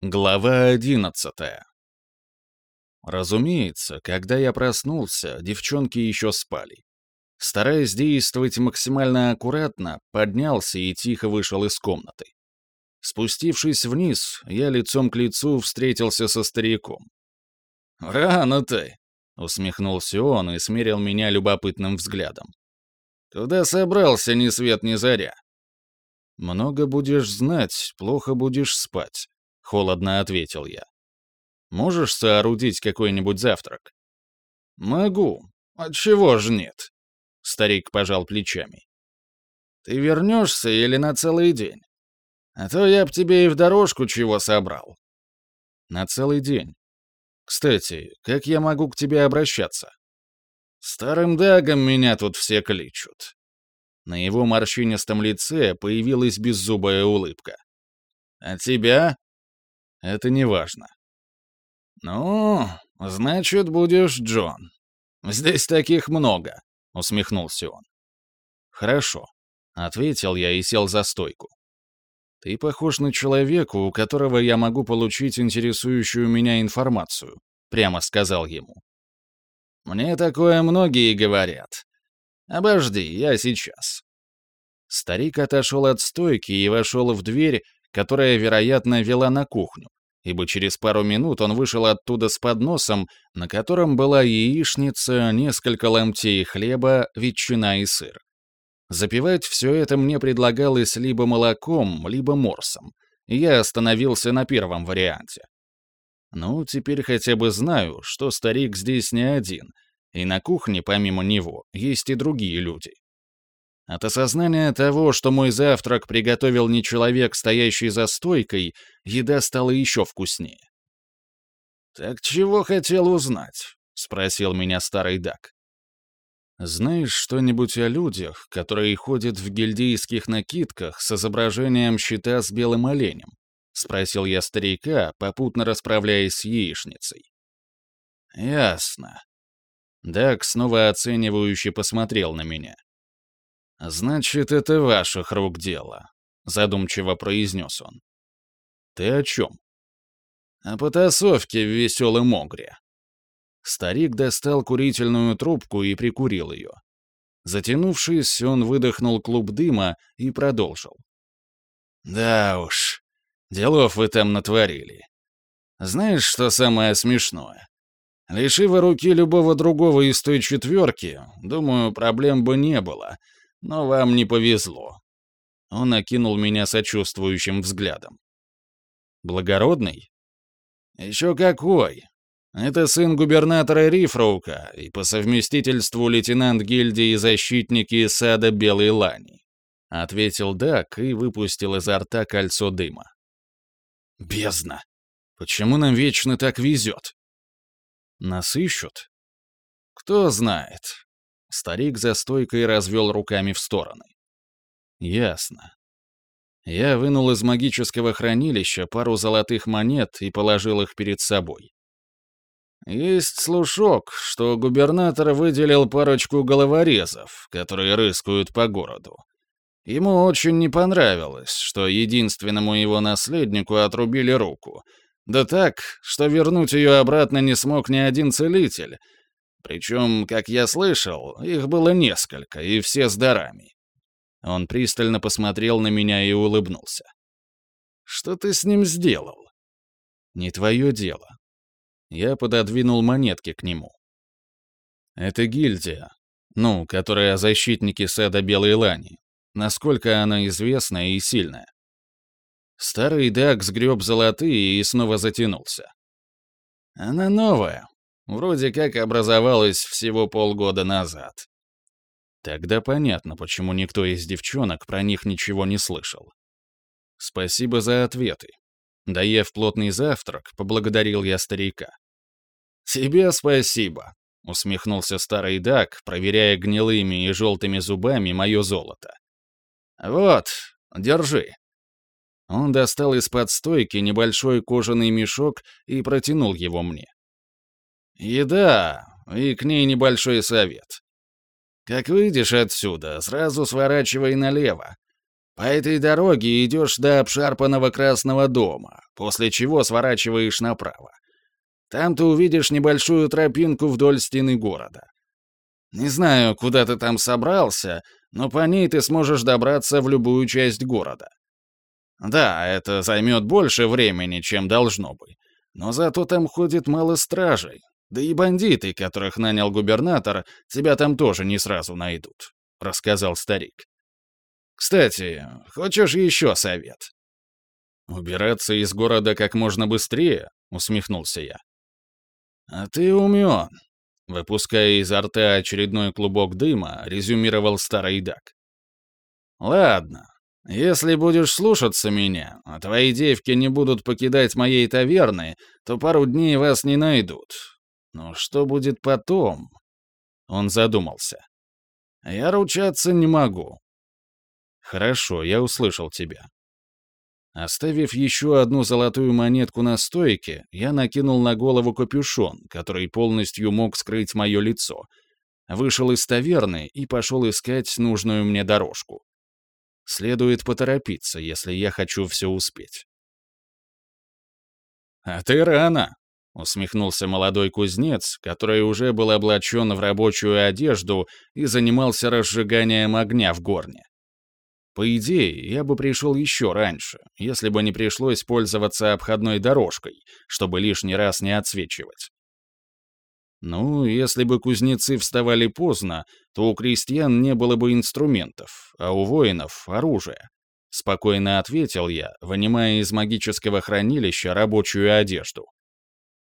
Глава одиннадцатая. Разумеется, когда я проснулся, девчонки еще спали. Стараясь действовать максимально аккуратно, поднялся и тихо вышел из комнаты. Спустившись вниз, я лицом к лицу встретился со стариком. «Рано ты!» — усмехнулся он и смерил меня любопытным взглядом. «Куда собрался ни свет ни заря?» «Много будешь знать, плохо будешь спать», холодно ответил я. Можешь соорудить какой-нибудь завтрак? Могу. Отчего же нет? Старик пожал плечами. Ты вернешься или на целый день? А то я б тебе и в дорожку чего собрал. На целый день. Кстати, как я могу к тебе обращаться? Старым дагом меня тут все кличут. На его морщинистом лице появилась беззубая улыбка. А тебя? Это не важно. «Ну, значит, будешь Джон. Здесь таких много», — усмехнулся он. «Хорошо», — ответил я и сел за стойку. «Ты похож на человека, у которого я могу получить интересующую меня информацию», — прямо сказал ему. «Мне такое многие говорят. Обожди, я сейчас». Старик отошел от стойки и вошел в дверь, которая, вероятно, вела на кухню, ибо через пару минут он вышел оттуда с подносом, на котором была яичница, несколько ломтей хлеба, ветчина и сыр. Запивать все это мне предлагалось либо молоком, либо морсом, и я остановился на первом варианте. Ну, теперь хотя бы знаю, что старик здесь не один, и на кухне, помимо него, есть и другие люди. От осознания того, что мой завтрак приготовил не человек, стоящий за стойкой, еда стала еще вкуснее. «Так чего хотел узнать?» — спросил меня старый Дак. «Знаешь что-нибудь о людях, которые ходят в гильдейских накидках с изображением щита с белым оленем?» — спросил я старика, попутно расправляясь с яичницей. «Ясно». Дак снова оценивающе посмотрел на меня. «Значит, это ваших рук дело», — задумчиво произнес он. «Ты о чем?» «О потасовке в веселом огре». Старик достал курительную трубку и прикурил ее. Затянувшись, он выдохнул клуб дыма и продолжил. «Да уж, делов вы там натворили. Знаешь, что самое смешное? Лиши вы руки любого другого из той четверки, думаю, проблем бы не было, но вам не повезло». Он окинул меня сочувствующим взглядом. «Благородный?» «Еще какой! Это сын губернатора Рифроука и по совместительству лейтенант гильдии защитники сада Белой Лани», ответил Дак и выпустил изо рта кольцо дыма. «Бездна! Почему нам вечно так везет?» «Нас ищут?» «Кто знает. Старик за стойкой развел руками в стороны. «Ясно. Я вынул из магического хранилища пару золотых монет и положил их перед собой. Есть слушок, что губернатор выделил парочку головорезов, которые рыскают по городу. Ему очень не понравилось, что единственному его наследнику отрубили руку. Да так, что вернуть ее обратно не смог ни один целитель, причем, как я слышал, их было несколько, и все с дарами. Он пристально посмотрел на меня и улыбнулся. «Что ты с ним сделал?» «Не твое дело». Я пододвинул монетки к нему. «Это гильдия, ну, которая защитники Седа Белой Лани. Насколько она известная и сильная?» Старый Даг сгреб золотые и снова затянулся. «Она новая, Вроде как образовалась всего полгода назад. Тогда понятно, почему никто из девчонок про них ничего не слышал. Спасибо за ответы. Доев плотный завтрак, поблагодарил я старика. «Тебе спасибо», — усмехнулся старый Дак, проверяя гнилыми и желтыми зубами мое золото. «Вот, держи». Он достал из-под стойки небольшой кожаный мешок и протянул его мне. Еда, и к ней небольшой совет. Как выйдешь отсюда, сразу сворачивай налево. По этой дороге идешь до обшарпанного Красного дома, после чего сворачиваешь направо. Там ты увидишь небольшую тропинку вдоль стены города. Не знаю, куда ты там собрался, но по ней ты сможешь добраться в любую часть города. Да, это займет больше времени, чем должно бы. Но зато там ходит мало стражей. Да и бандиты, которых нанял губернатор, тебя там тоже не сразу найдут», — рассказал старик. «Кстати, хочешь еще совет?» «Убираться из города как можно быстрее?» — усмехнулся я. «А ты умен», — выпуская изо рта очередной клубок дыма, резюмировал старый Дак. «Ладно, если будешь слушаться меня, а твои девки не будут покидать моей таверны, то пару дней вас не найдут. Но что будет потом?» Он задумался. «Я ручаться не могу». «Хорошо, я услышал тебя. Оставив еще одну золотую монетку на стойке, я накинул на голову капюшон, который полностью мог скрыть мое лицо, вышел из таверны и пошел искать нужную мне дорожку. Следует поторопиться, если я хочу все успеть. «А ты рано!» — усмехнулся молодой кузнец, который уже был облачен в рабочую одежду и занимался разжиганием огня в горне. По идее, я бы пришел еще раньше, если бы не пришлось пользоваться обходной дорожкой, чтобы лишний раз не отсвечивать. Ну, если бы кузнецы вставали поздно, то у крестьян не было бы инструментов, а у воинов — оружия. Спокойно ответил я, вынимая из магического хранилища рабочую одежду.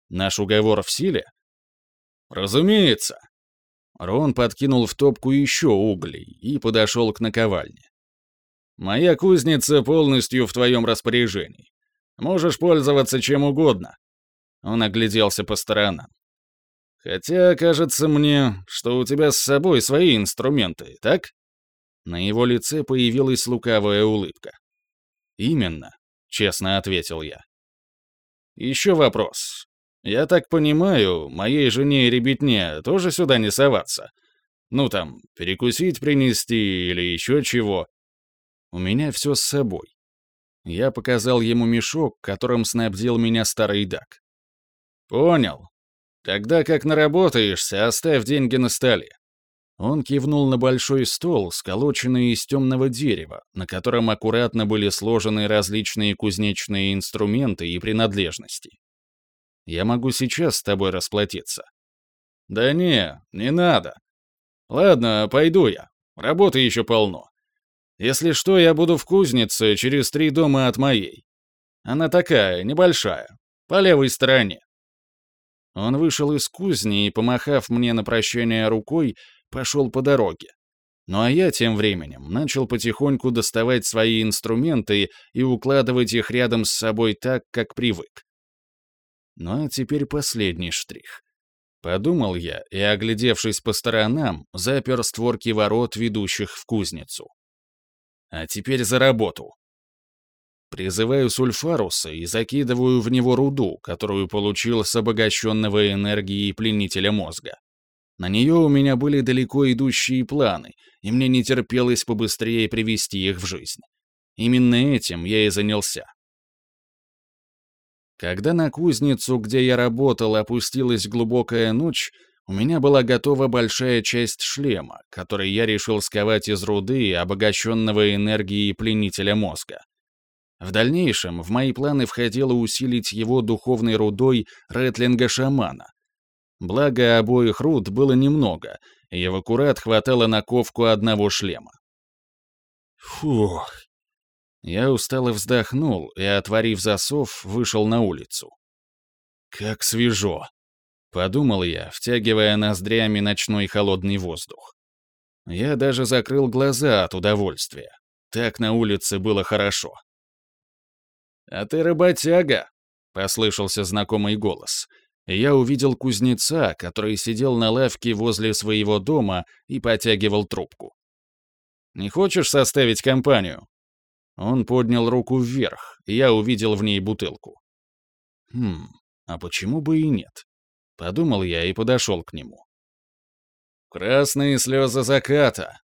Наш уговор в силе? Разумеется. Рон подкинул в топку еще углей и подошел к наковальне. Моя кузница полностью в твоем распоряжении. Можешь пользоваться чем угодно». Он огляделся по сторонам. «Хотя, кажется мне, что у тебя с собой свои инструменты, так?» На его лице появилась лукавая улыбка. «Именно», — честно ответил я. «Еще вопрос. Я так понимаю, моей жене и ребятне тоже сюда не соваться? Ну там, перекусить принести или еще чего?» У меня все с собой. Я показал ему мешок, которым снабдил меня старый дак. «Понял. Тогда как наработаешься, оставь деньги на столе». Он кивнул на большой стол, сколоченный из темного дерева, на котором аккуратно были сложены различные кузнечные инструменты и принадлежности. «Я могу сейчас с тобой расплатиться». «Да не, не надо. Ладно, пойду я. Работы еще полно. Если что, я буду в кузнице через три дома от моей. Она такая, небольшая, по левой стороне». Он вышел из кузни и, помахав мне на прощание рукой, пошел по дороге. Ну а я тем временем начал потихоньку доставать свои инструменты и укладывать их рядом с собой так, как привык. Ну а теперь последний штрих. Подумал я и, оглядевшись по сторонам, запер створки ворот, ведущих в кузницу. А теперь за работу. Призываю Сульфаруса и закидываю в него руду, которую получил с обогащенного энергией пленителя мозга. На нее у меня были далеко идущие планы, и мне не терпелось побыстрее привести их в жизнь. Именно этим я и занялся. Когда на кузницу, где я работал, опустилась глубокая ночь, у меня была готова большая часть шлема, который я решил сковать из руды, обогащенного энергией пленителя мозга. В дальнейшем в мои планы входило усилить его духовной рудой ретлинга-шамана. Благо, обоих руд было немного, и в аккурат хватало на ковку одного шлема. Фух. Я устало вздохнул и, отворив засов, вышел на улицу. Как свежо. Подумал я, втягивая ноздрями ночной холодный воздух. Я даже закрыл глаза от удовольствия. Так на улице было хорошо. «А ты работяга!» — послышался знакомый голос. я увидел кузнеца, который сидел на лавке возле своего дома и потягивал трубку. «Не хочешь составить компанию?» Он поднял руку вверх, и я увидел в ней бутылку. «Хм, а почему бы и нет?» Подумал я и подошел к нему. «Красные слезы заката!»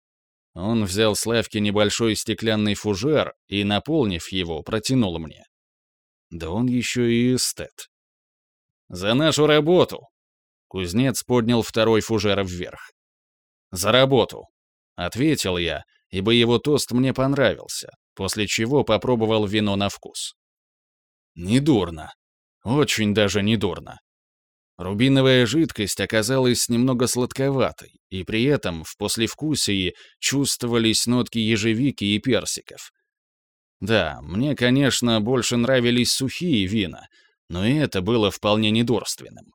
Он взял с лавки небольшой стеклянный фужер и, наполнив его, протянул мне. Да он еще и эстет. «За нашу работу!» Кузнец поднял второй фужер вверх. «За работу!» — ответил я, ибо его тост мне понравился, после чего попробовал вино на вкус. Недурно. Очень даже недурно. Рубиновая жидкость оказалась немного сладковатой, и при этом в послевкусии чувствовались нотки ежевики и персиков. Да, мне, конечно, больше нравились сухие вина, но и это было вполне недорственным.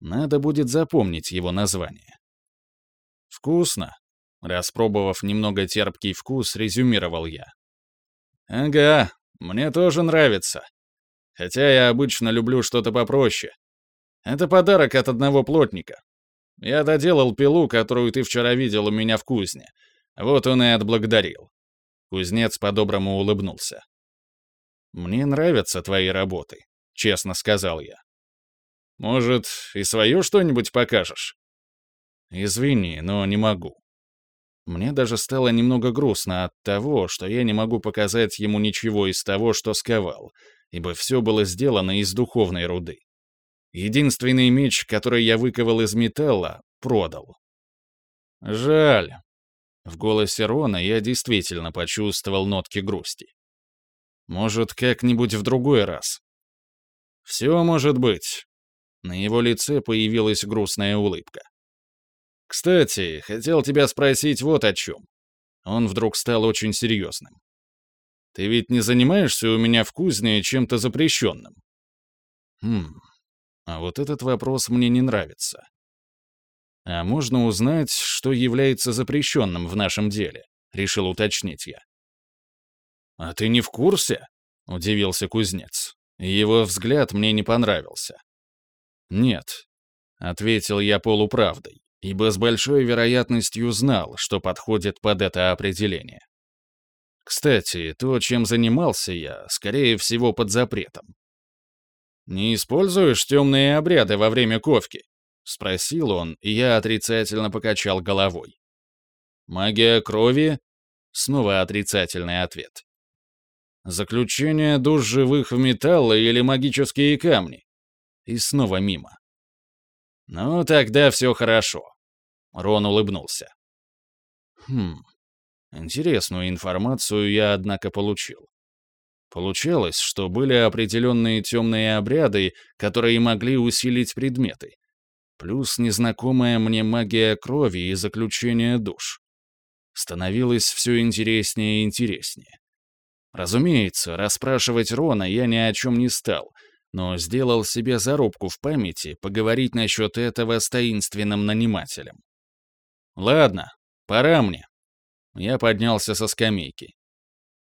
Надо будет запомнить его название. «Вкусно», — распробовав немного терпкий вкус, резюмировал я. «Ага, мне тоже нравится. Хотя я обычно люблю что-то попроще. Это подарок от одного плотника. Я доделал пилу, которую ты вчера видел у меня в кузне. Вот он и отблагодарил. Кузнец по-доброму улыбнулся. «Мне нравятся твои работы», — честно сказал я. «Может, и свое что-нибудь покажешь?» «Извини, но не могу». Мне даже стало немного грустно от того, что я не могу показать ему ничего из того, что сковал, ибо все было сделано из духовной руды. Единственный меч, который я выковал из металла, продал. Жаль. В голосе Рона я действительно почувствовал нотки грусти. Может, как-нибудь в другой раз. Все может быть. На его лице появилась грустная улыбка. «Кстати, хотел тебя спросить вот о чем». Он вдруг стал очень серьезным. «Ты ведь не занимаешься у меня в кузне чем-то запрещенным?» «Хм, а вот этот вопрос мне не нравится. А можно узнать, что является запрещенным в нашем деле? Решил уточнить я. А ты не в курсе? Удивился кузнец. Его взгляд мне не понравился. Нет, ответил я полуправдой, ибо с большой вероятностью знал, что подходит под это определение. Кстати, то, чем занимался я, скорее всего, под запретом. «Не используешь темные обряды во время ковки?» — спросил он, и я отрицательно покачал головой. «Магия крови?» — снова отрицательный ответ. «Заключение душ живых в металлы или магические камни?» И снова мимо. «Ну, тогда все хорошо», — Рон улыбнулся. «Хм, интересную информацию я, однако, получил. Получалось, что были определенные темные обряды, которые могли усилить предметы. Плюс незнакомая мне магия крови и заключения душ. Становилось все интереснее и интереснее. Разумеется, расспрашивать Рона я ни о чем не стал, но сделал себе зарубку в памяти поговорить насчет этого с таинственным нанимателем. «Ладно, пора мне». Я поднялся со скамейки.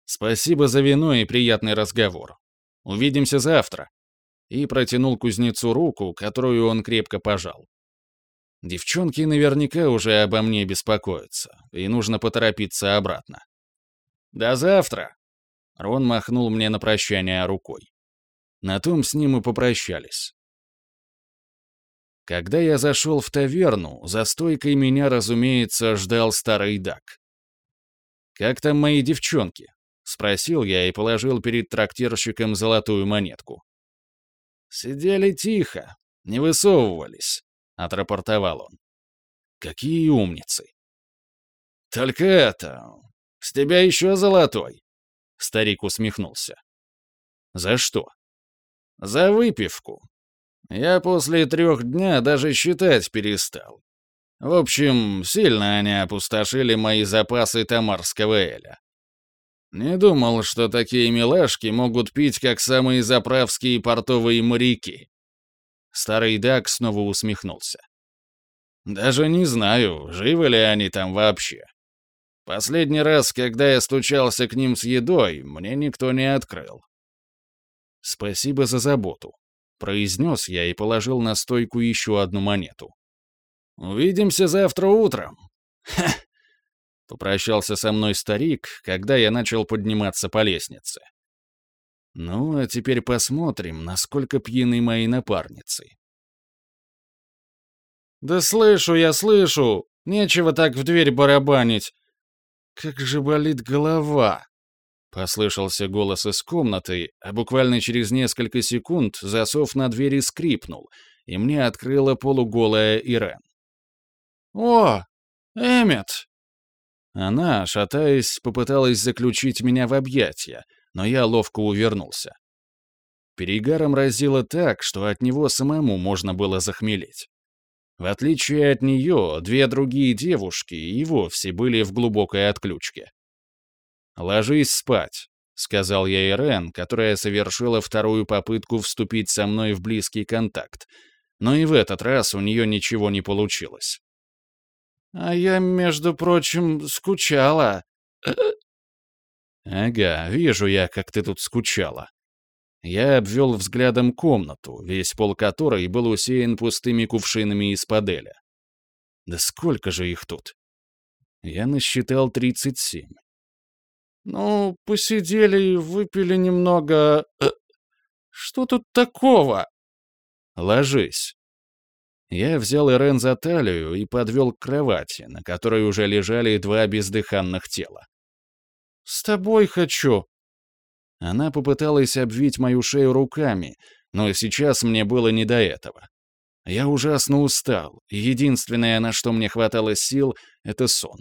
«Спасибо за вино и приятный разговор. Увидимся завтра». И протянул кузнецу руку, которую он крепко пожал. Девчонки наверняка уже обо мне беспокоятся, и нужно поторопиться обратно. «До завтра!» Рон махнул мне на прощание рукой. На том с ним и попрощались. Когда я зашел в таверну, за стойкой меня, разумеется, ждал старый Дак. «Как там мои девчонки?» — спросил я и положил перед трактирщиком золотую монетку. «Сидели тихо, не высовывались», — отрапортовал он. «Какие умницы!» «Только это... С тебя еще золотой!» Старик усмехнулся. «За что?» «За выпивку. Я после трех дня даже считать перестал. В общем, сильно они опустошили мои запасы тамарского эля. Не думал, что такие милашки могут пить, как самые заправские портовые моряки. Старый Дак снова усмехнулся. Даже не знаю, живы ли они там вообще. Последний раз, когда я стучался к ним с едой, мне никто не открыл. «Спасибо за заботу», — произнес я и положил на стойку еще одну монету. «Увидимся завтра утром». Ха! Попрощался со мной старик, когда я начал подниматься по лестнице. Ну, а теперь посмотрим, насколько пьяны мои напарницы. «Да слышу я, слышу! Нечего так в дверь барабанить!» как же болит голова!» Послышался голос из комнаты, а буквально через несколько секунд засов на двери скрипнул, и мне открыла полуголая Ирен. «О, Эммет!» Она, шатаясь, попыталась заключить меня в объятия, но я ловко увернулся. Перегаром разило так, что от него самому можно было захмелеть. В отличие от нее, две другие девушки и вовсе были в глубокой отключке. «Ложись спать», — сказал я Ирен, которая совершила вторую попытку вступить со мной в близкий контакт, но и в этот раз у нее ничего не получилось. «А я, между прочим, скучала». «Ага, вижу я, как ты тут скучала». Я обвел взглядом комнату, весь пол которой был усеян пустыми кувшинами из паделя. Да сколько же их тут? Я насчитал 37. «Ну, посидели и выпили немного... Э, что тут такого?» «Ложись». Я взял Ирен за талию и подвел к кровати, на которой уже лежали два бездыханных тела. «С тобой хочу». Она попыталась обвить мою шею руками, но сейчас мне было не до этого. Я ужасно устал, и единственное, на что мне хватало сил, — это сон.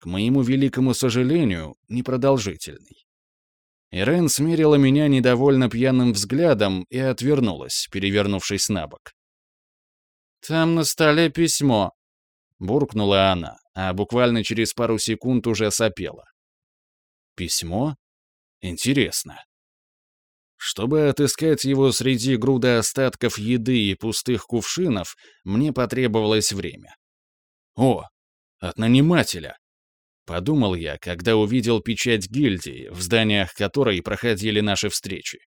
К моему великому сожалению, непродолжительный. Ирен смерила меня недовольно пьяным взглядом и отвернулась, перевернувшись на бок. «Там на столе письмо», — буркнула она, а буквально через пару секунд уже сопела. «Письмо? Интересно». Чтобы отыскать его среди груда остатков еды и пустых кувшинов, мне потребовалось время. «О, от нанимателя!» Подумал я, когда увидел печать гильдии, в зданиях которой проходили наши встречи.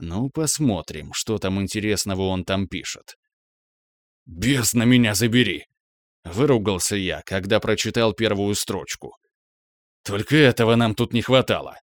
Ну, посмотрим, что там интересного он там пишет. «Бездна меня забери!» Выругался я, когда прочитал первую строчку. «Только этого нам тут не хватало!»